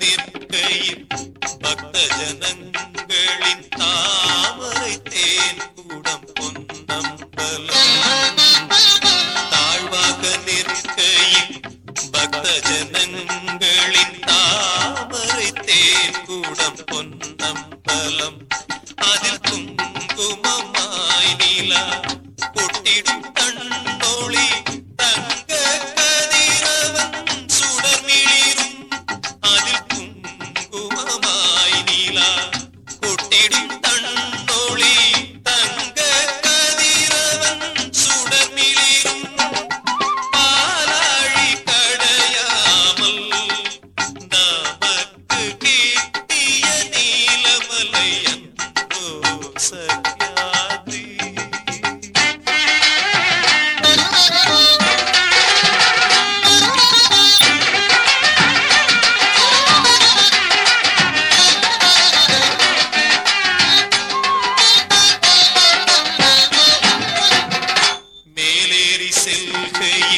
நிற்கையில் பக்த ஜனங்களின் தான் திங்களின் தாமரை தேன் கூடம் பொன்னம் பலம் அதில் குங்குமமாய் நிலா செல்கையில்